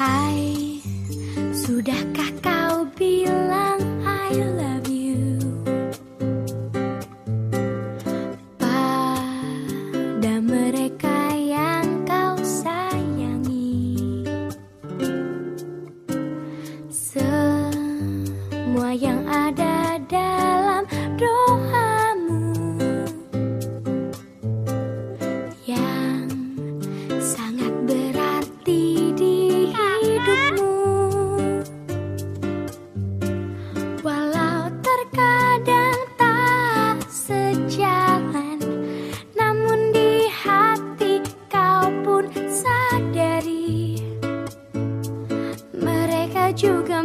Hai, sudahkah kau bilang I love you? Pada mereka yang kau sayangi Semua yang ada juga